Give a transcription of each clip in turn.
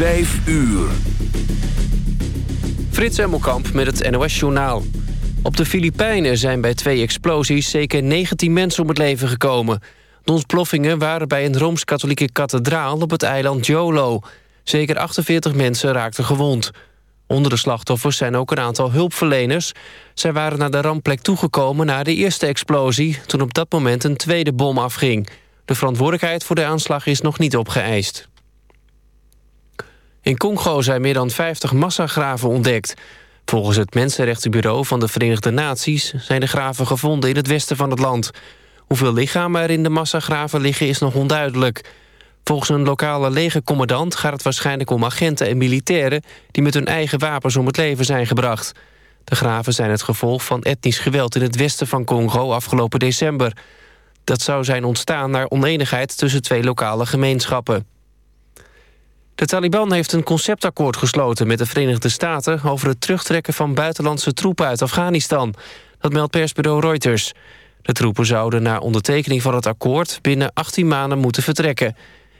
Vijf uur. Frits Emmelkamp met het NOS-journaal. Op de Filipijnen zijn bij twee explosies zeker 19 mensen om het leven gekomen. De ontploffingen waren bij een Rooms-Katholieke kathedraal op het eiland Jolo. Zeker 48 mensen raakten gewond. Onder de slachtoffers zijn ook een aantal hulpverleners. Zij waren naar de rampplek toegekomen na de eerste explosie... toen op dat moment een tweede bom afging. De verantwoordelijkheid voor de aanslag is nog niet opgeëist. In Congo zijn meer dan 50 massagraven ontdekt. Volgens het Mensenrechtenbureau van de Verenigde Naties... zijn de graven gevonden in het westen van het land. Hoeveel lichamen er in de massagraven liggen is nog onduidelijk. Volgens een lokale legercommandant gaat het waarschijnlijk om agenten en militairen... die met hun eigen wapens om het leven zijn gebracht. De graven zijn het gevolg van etnisch geweld in het westen van Congo afgelopen december. Dat zou zijn ontstaan naar oneenigheid tussen twee lokale gemeenschappen. De Taliban heeft een conceptakkoord gesloten met de Verenigde Staten... over het terugtrekken van buitenlandse troepen uit Afghanistan. Dat meldt persbureau Reuters. De troepen zouden na ondertekening van het akkoord... binnen 18 maanden moeten vertrekken.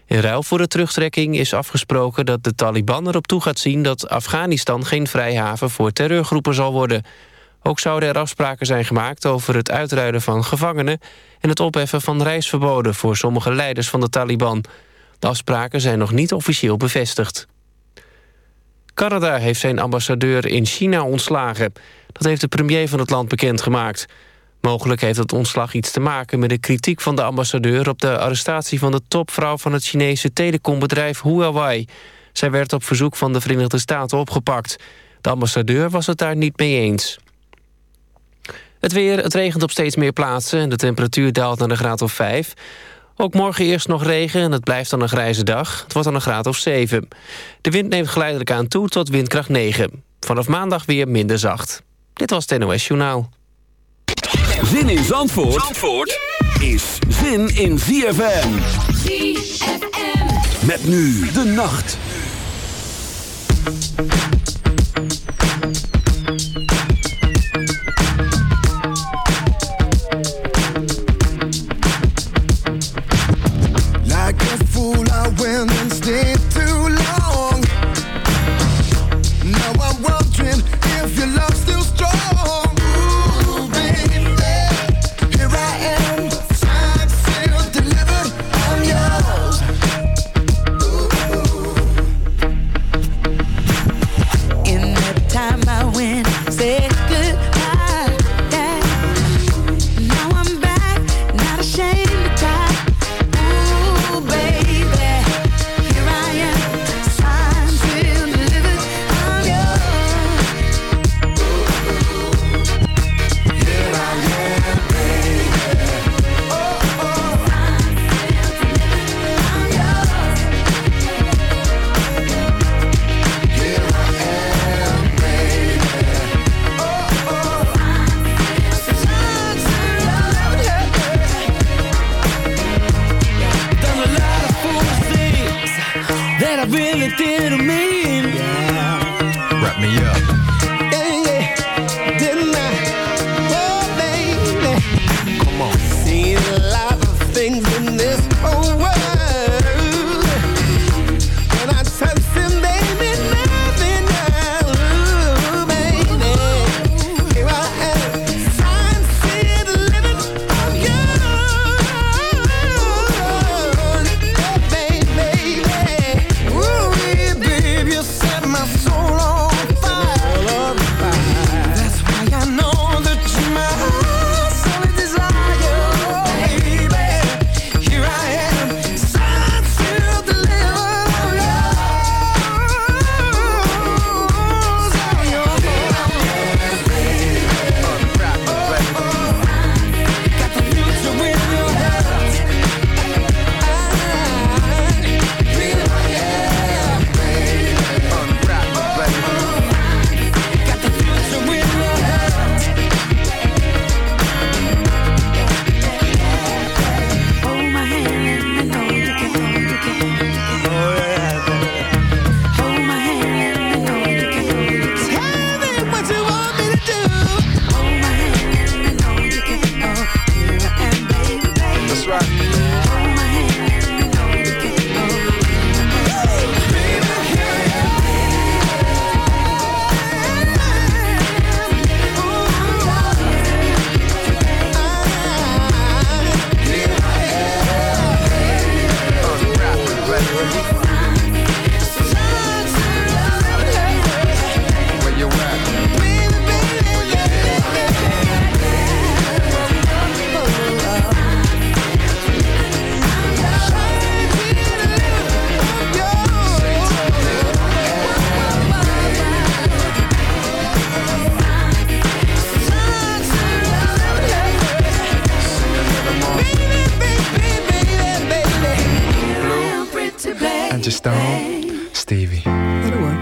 In ruil voor de terugtrekking is afgesproken dat de Taliban erop toe gaat zien... dat Afghanistan geen vrijhaven voor terreurgroepen zal worden. Ook zouden er afspraken zijn gemaakt over het uitruiden van gevangenen... en het opheffen van reisverboden voor sommige leiders van de Taliban... De afspraken zijn nog niet officieel bevestigd. Canada heeft zijn ambassadeur in China ontslagen. Dat heeft de premier van het land bekendgemaakt. Mogelijk heeft het ontslag iets te maken met de kritiek van de ambassadeur... op de arrestatie van de topvrouw van het Chinese telecombedrijf Huawei. Zij werd op verzoek van de Verenigde Staten opgepakt. De ambassadeur was het daar niet mee eens. Het weer, het regent op steeds meer plaatsen... en de temperatuur daalt naar de graad of 5. Ook morgen eerst nog regen en het blijft dan een grijze dag. Het wordt dan een graad of 7. De wind neemt geleidelijk aan toe tot windkracht 9. Vanaf maandag weer minder zacht. Dit was het NOS Journaal. Zin in Zandvoort, Zandvoort is zin in ZFM. ZFM. Met nu de nacht. Stevie. That'll work.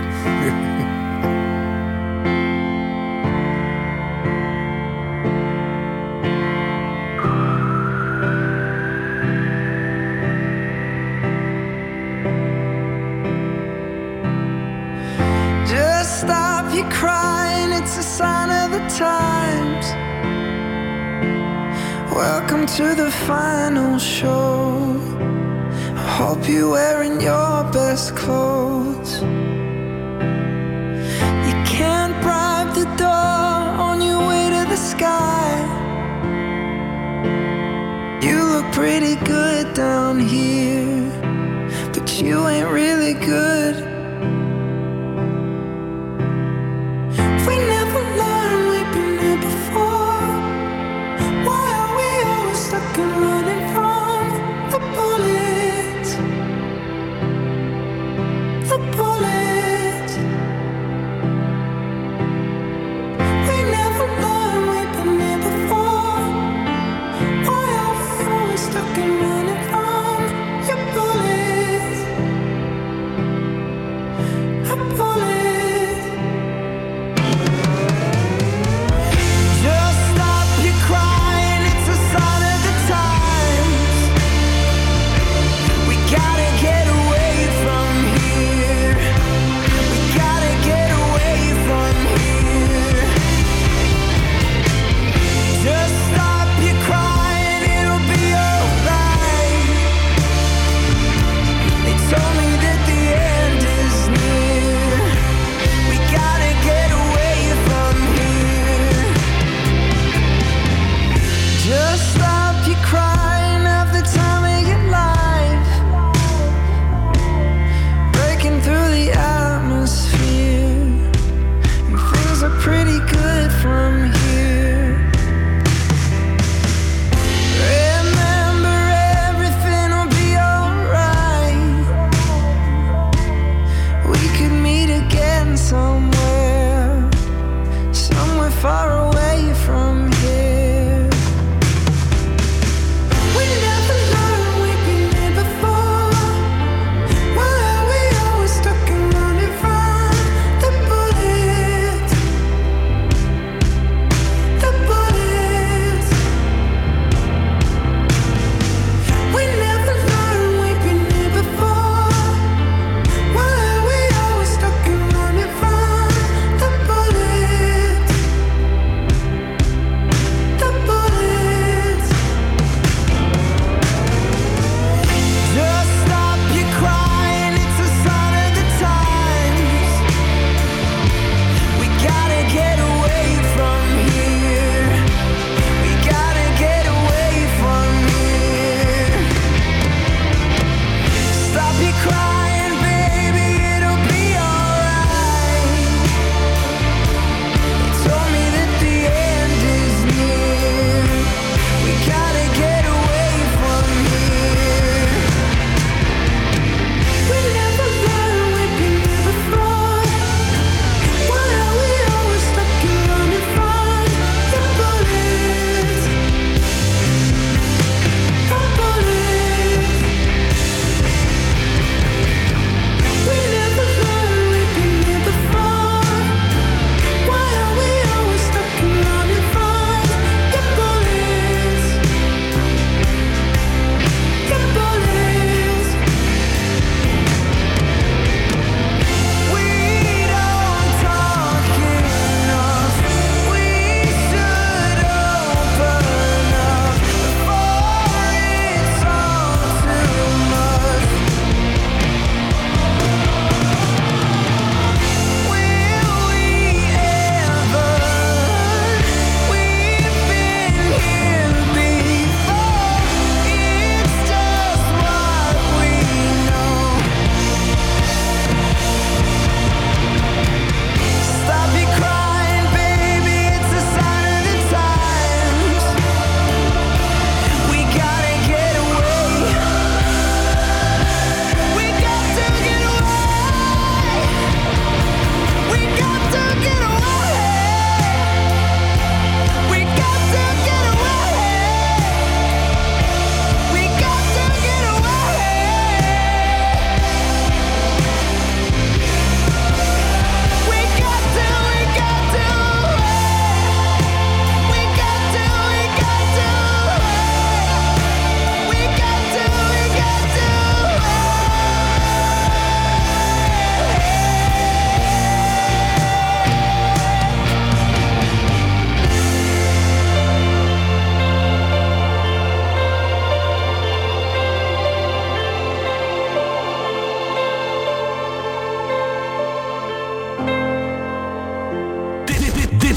Just stop your crying, it's a sign of the times. Welcome to the final show. Hope you're wearing your best clothes. You can't bribe the door on your way to the sky. You look pretty good down here, but you ain't really good.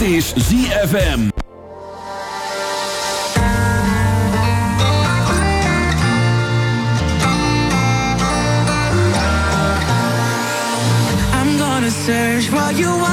Dit is ZFM. I'm gonna search for you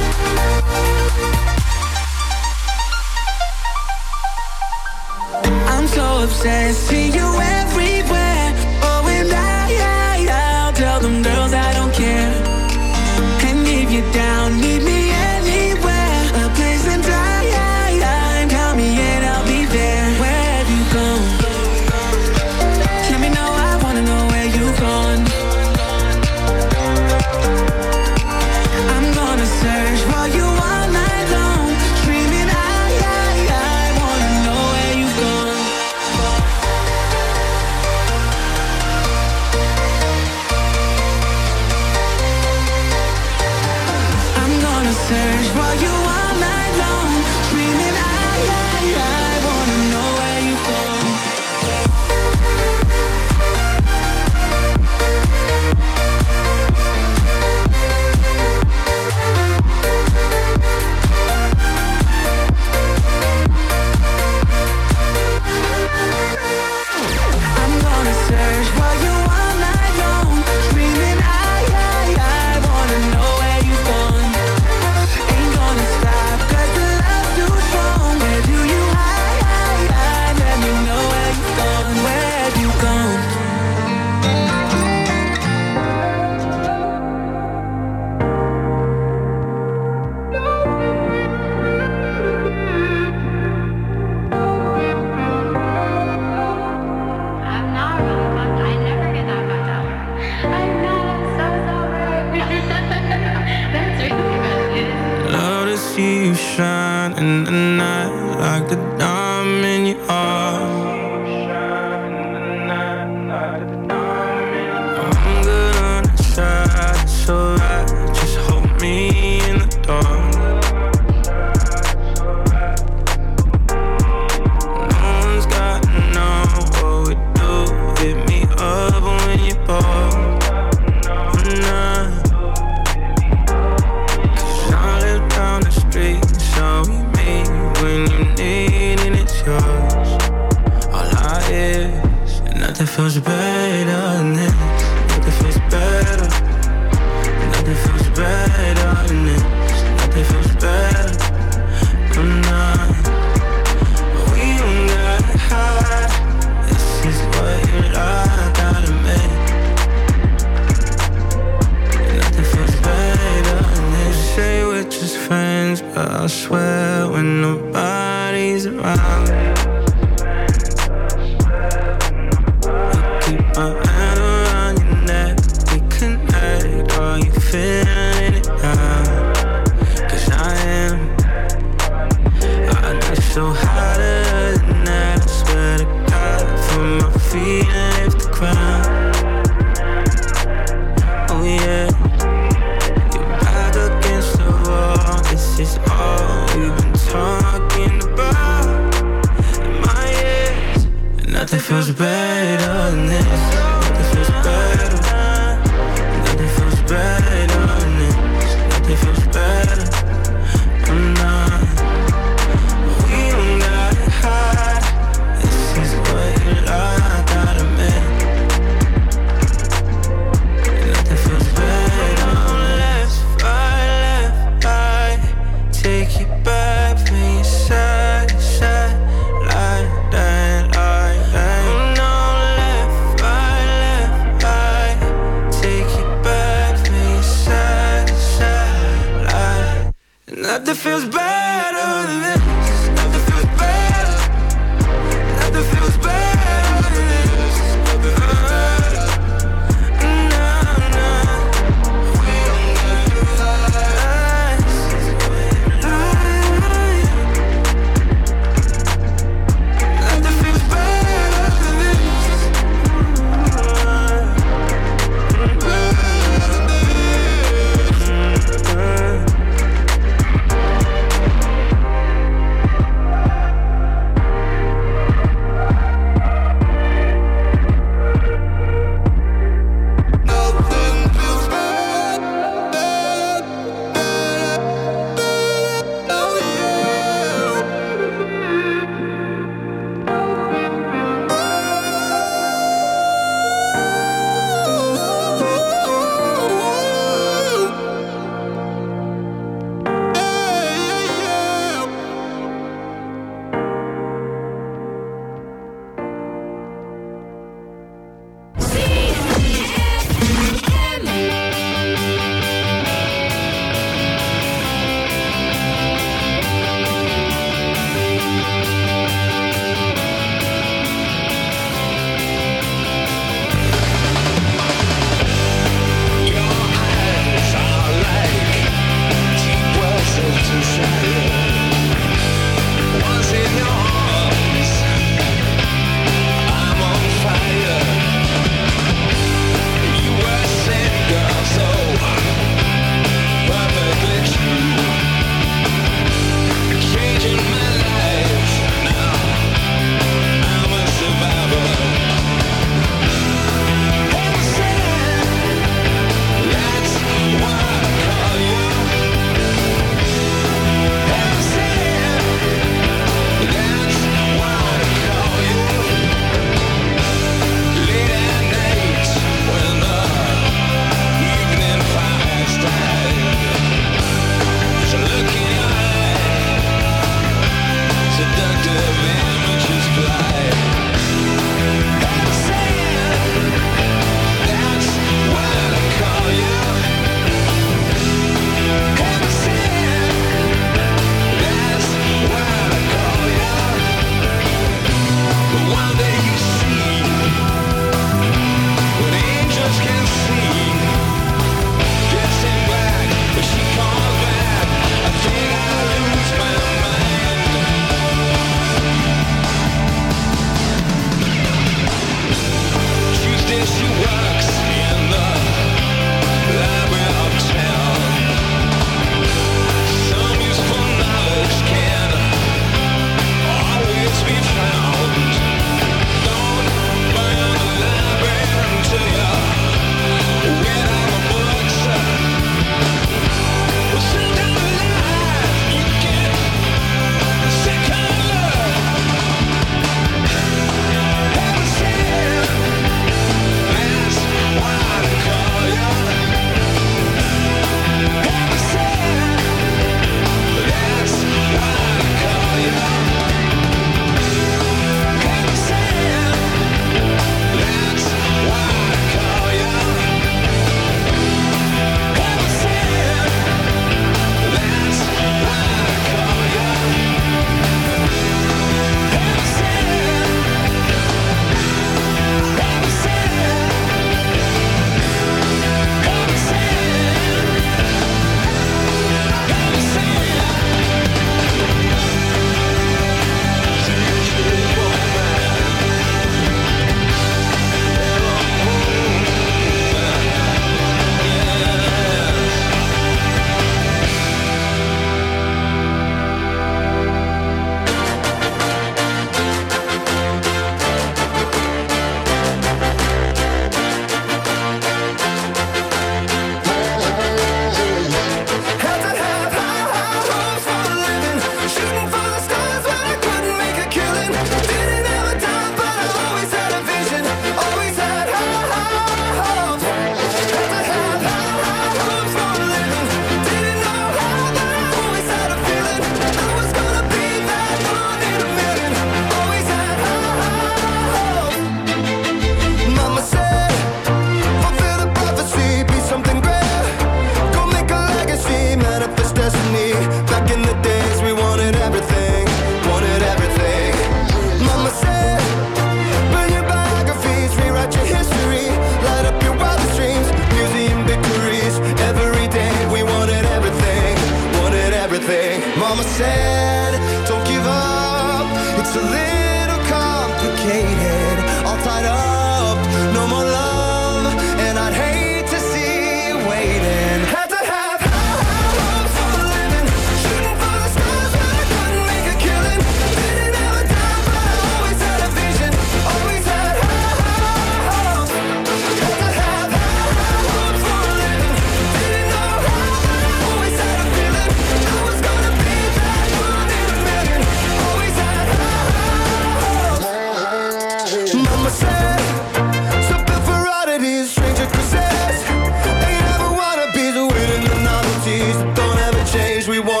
we want.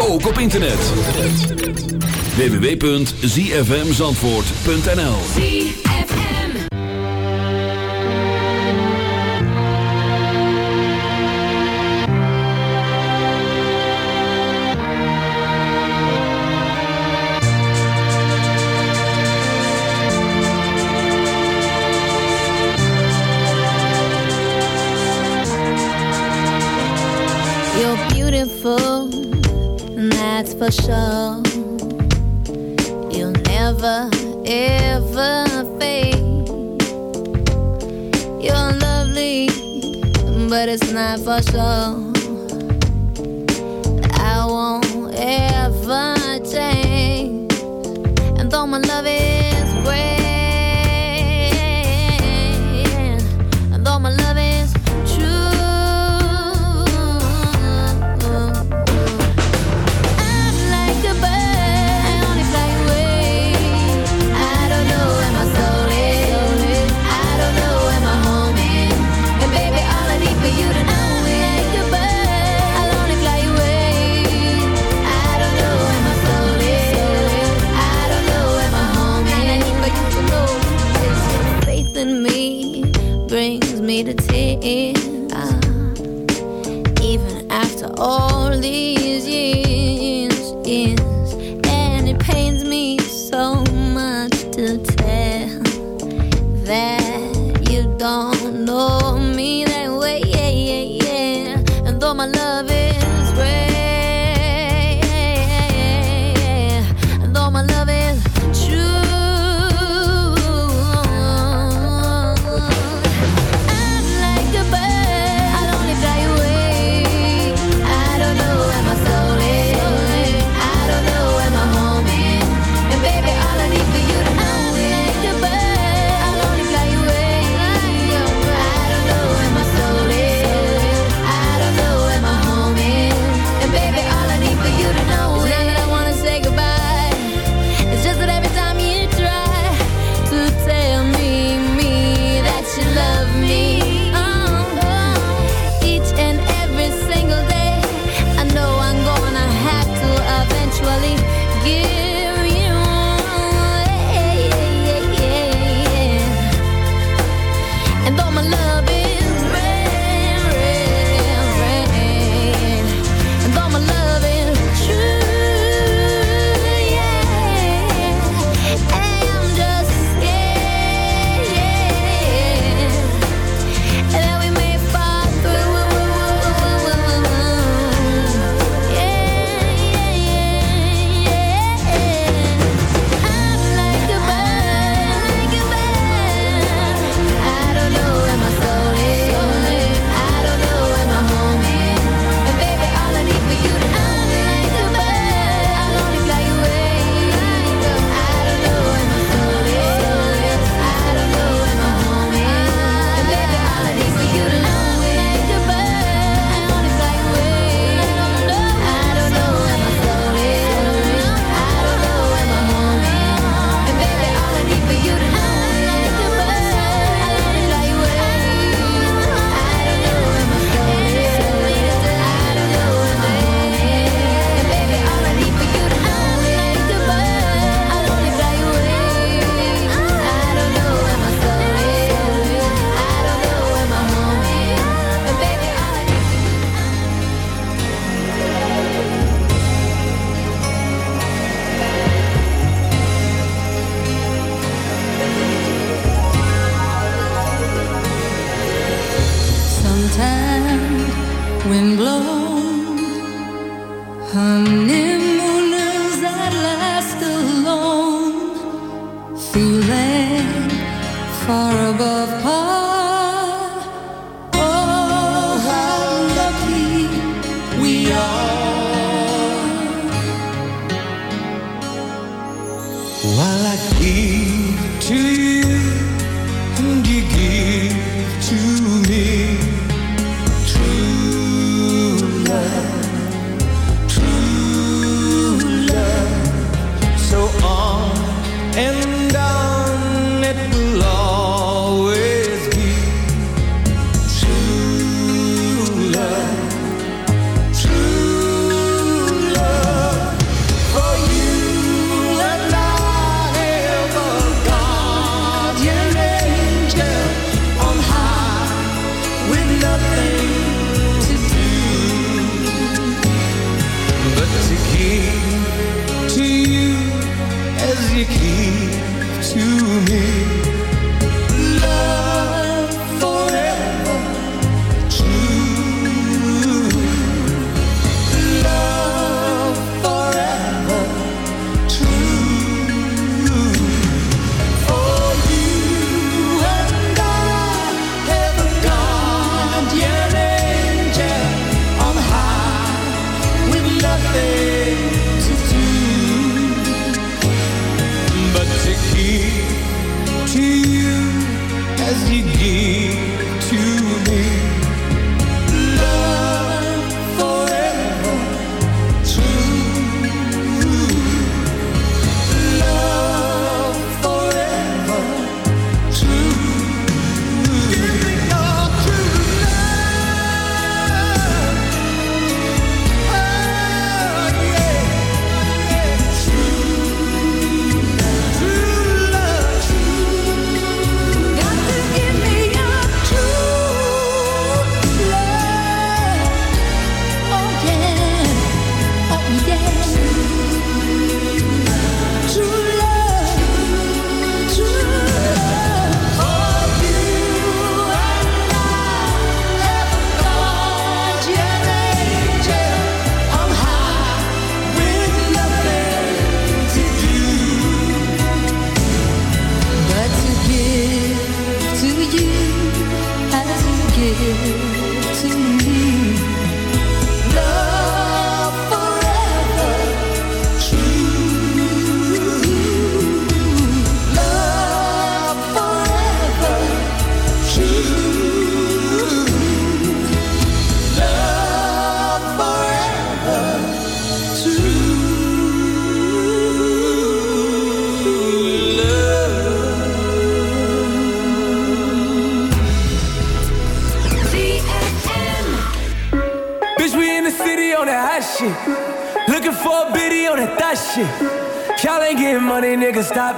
ook op internet. www.zfmzandvoort.nl You're beautiful. for sure. You'll never, ever fade. You're lovely, but it's not for sure. I won't ever change. And though my love is it wind blown. Last alone, feeling far above. Par-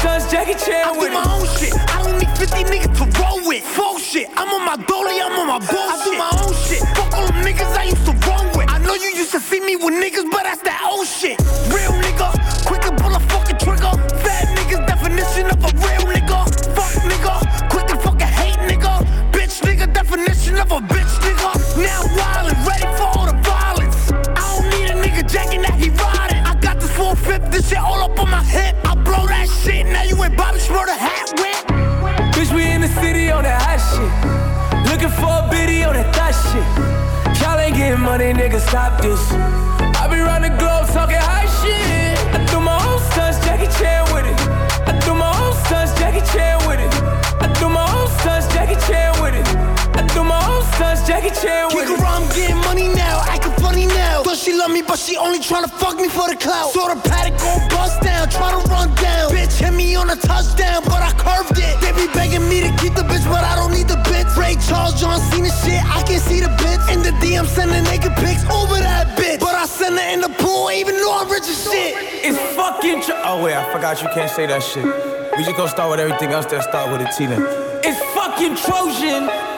Stunts, Jackie Chan with do it. my own shit. I don't need 50 niggas to roll with. Full shit. I'm on my dolly, I'm on my bullshit. I do my own shit. Fuck all them niggas I used to roll with. I know you used to see me with niggas, but that's that old shit. Real nigga, quick to pull a fucking trigger. Fat niggas, definition of a real nigga. Fuck nigga, quick to fucking hate nigga. Bitch nigga, definition of a bitch nigga. Now wild and ready for all the violence. I don't need a nigga jacking that he riding. I got this 450, this shit all up on my hip. Shit, now you ain't Bobby Shmurda hat whip. Bitch, we in the city on that hot shit. Looking for a biddy on that thot shit. Y'all ain't getting money, nigga, stop this. I be round the globe talking high shit. I threw my own stunts, Jackie Chan with it. I do my own stunts, Jackie Chan with it. Stunts, Jackie Chan with Kick around, I'm getting money now, acting funny now. Thought she love me, but she only tryna fuck me for the clout. Saw the paddock gon' bust down, tryna run down. Bitch hit me on a touchdown, but I curved it. They be begging me to keep the bitch, but I don't need the bitch. Ray Charles, John Cena shit, I can see the bitch. In the DM, sending naked pics over that bitch. But I send her in the pool, even though I'm rich as shit. It's fucking tr- Oh wait, I forgot you can't say that shit. We just gonna start with everything else that start with a T then. It's fucking Trojan.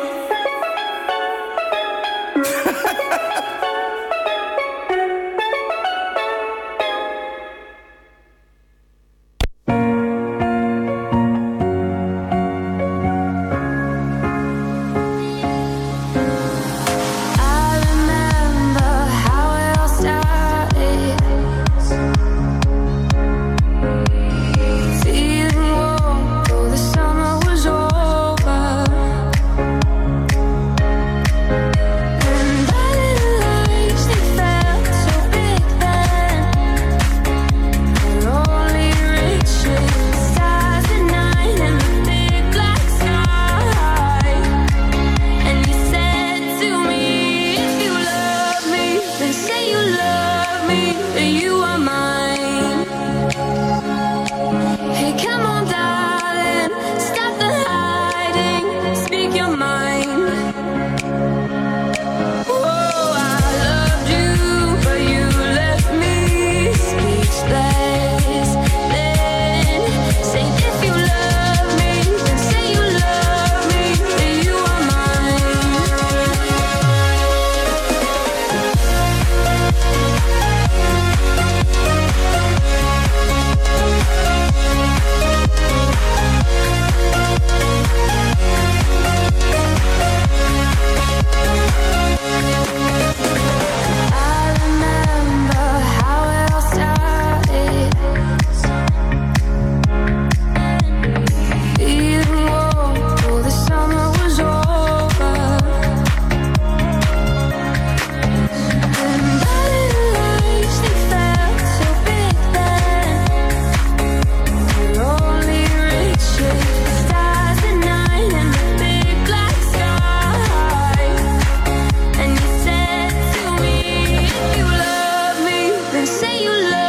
say you love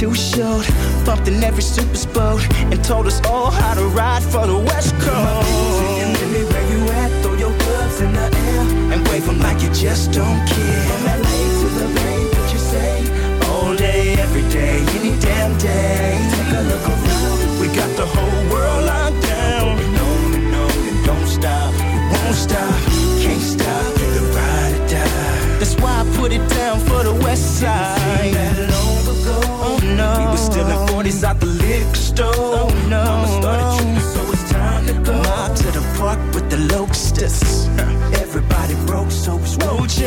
too short. Bumped in every super boat and told us all how to ride for the West Coast. singing, let me where you at? Throw your gloves in the air and wave them like you just don't care. From LA to the Bay, what you say? All day, every day, any damn day. Take a look around, we got the whole world on.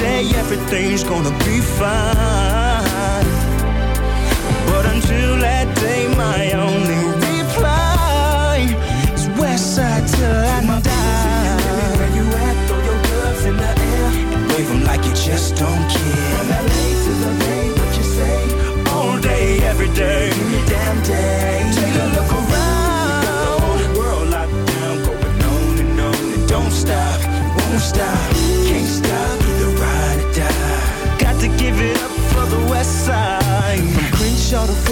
better days. One day everything's gonna be fine. But until that day, my only reply is Westside till I die. Where you at? Throw your gloves in the air and wave 'em like you just don't care. From LA to the Bay, what you say? All day, every day, any damn day. Take a look around. The whole world locked down, going on and on and don't stop, won't stop,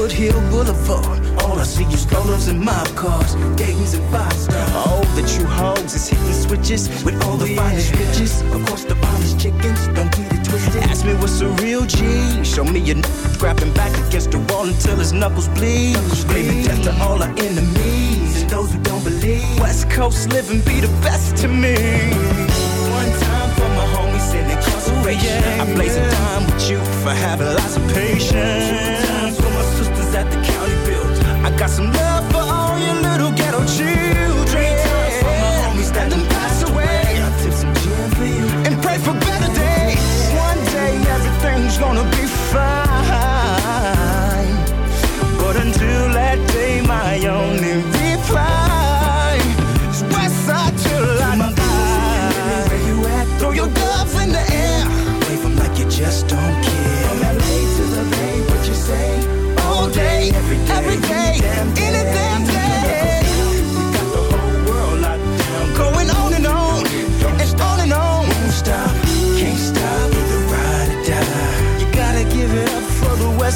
Foothill Boulevard. All I see is strollers and mob cars, Dayton's and five stars. All the true hoes is hitting switches with all the finest riches. Of course, the finest chickens, don't get it twisted. Ask me what's a real G. Show me your n- grabbing back against the wall until his knuckles bleed. Screaming death to all our enemies and those who don't believe. West Coast living be the best to me. One time for my homies in incarceration. Oh, I blaze a time with you for having lots of patience. Two times for my sisters at the county build. I got some love for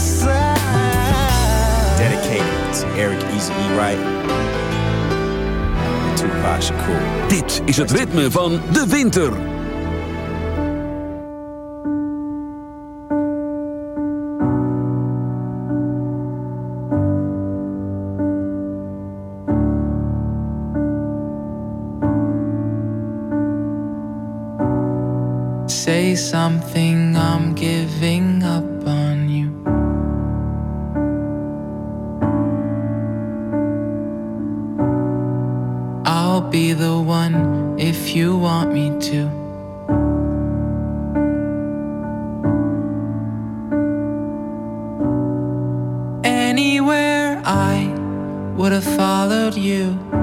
Side. Dedicated to Eric Easy E. Wright. Tupac Shakur. Dit is het ritme van de winter. I would have followed you.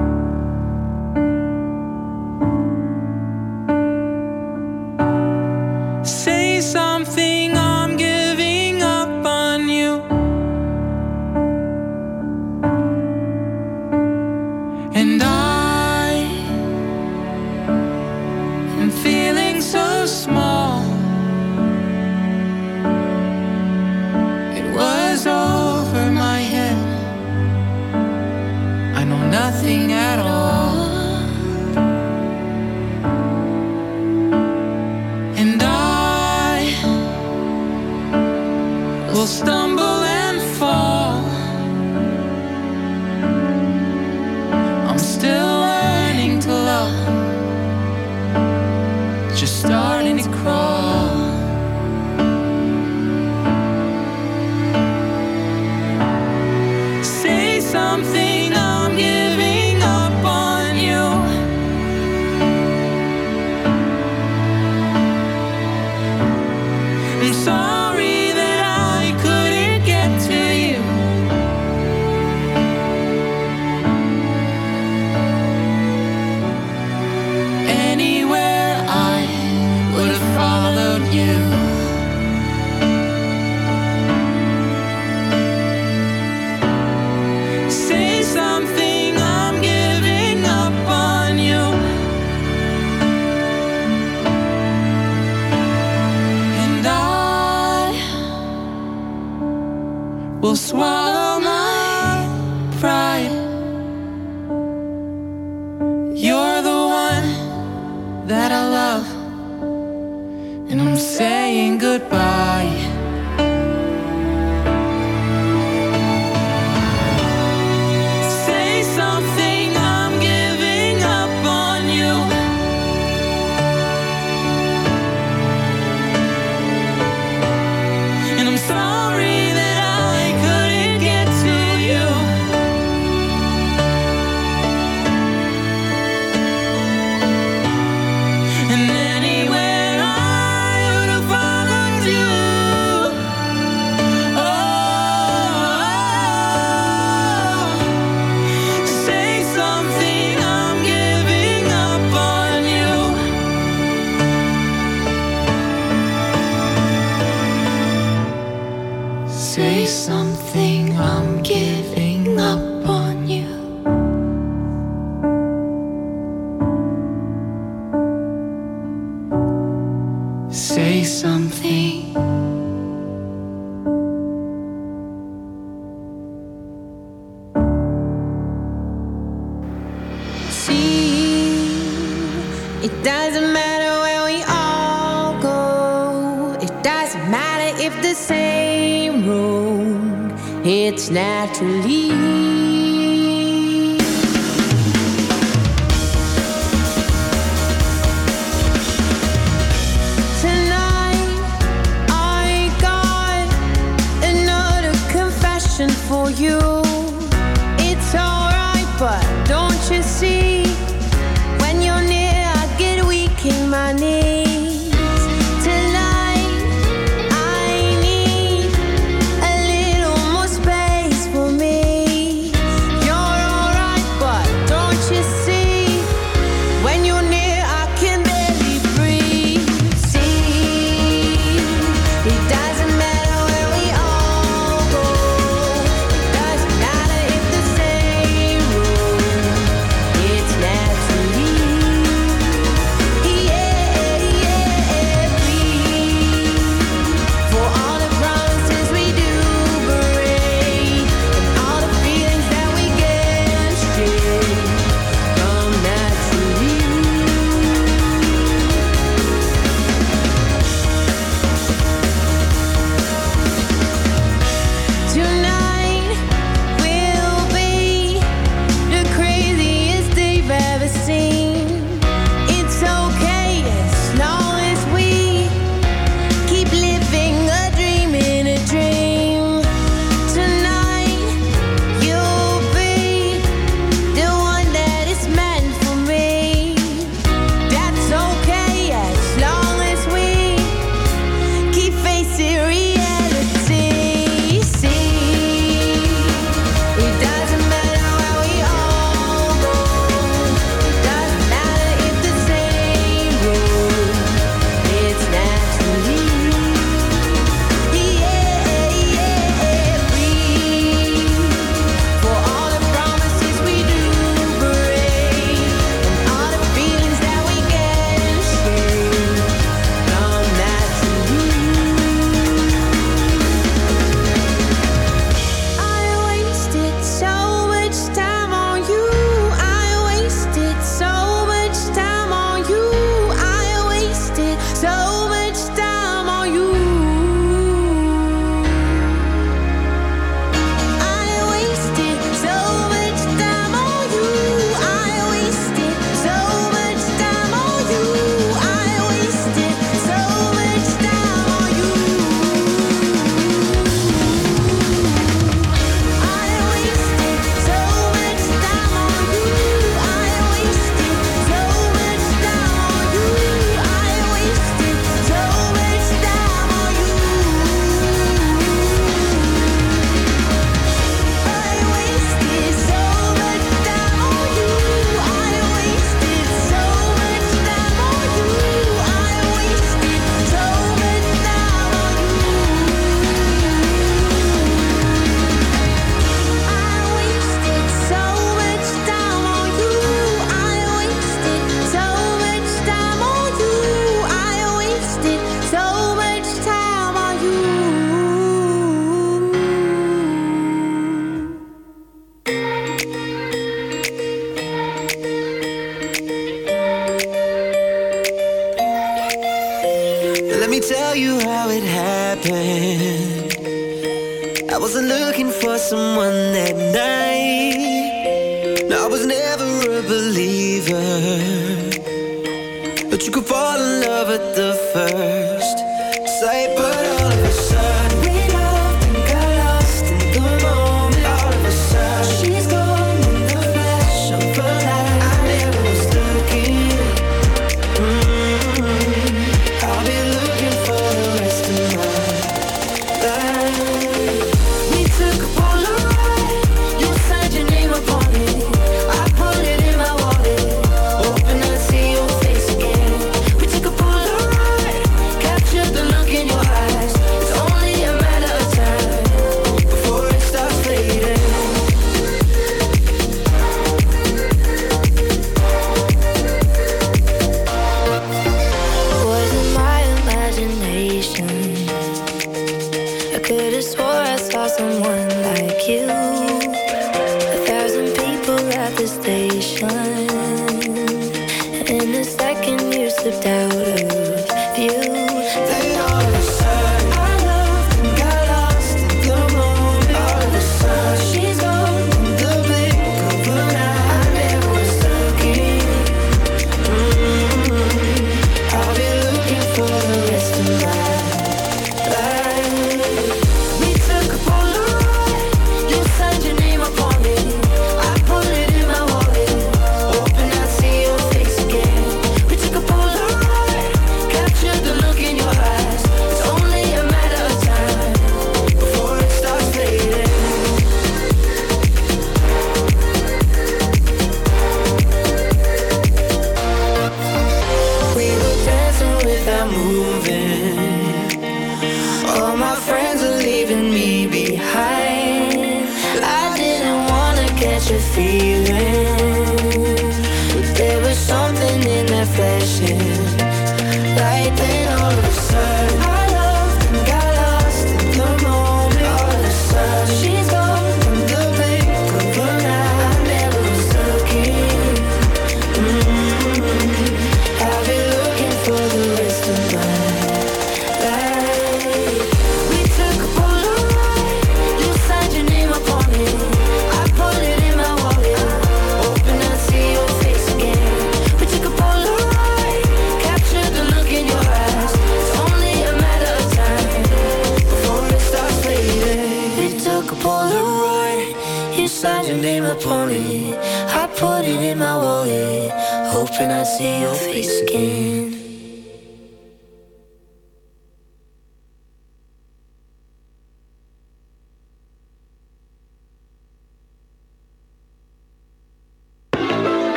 that I love, and I'm saying goodbye.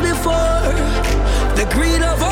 before the greed of all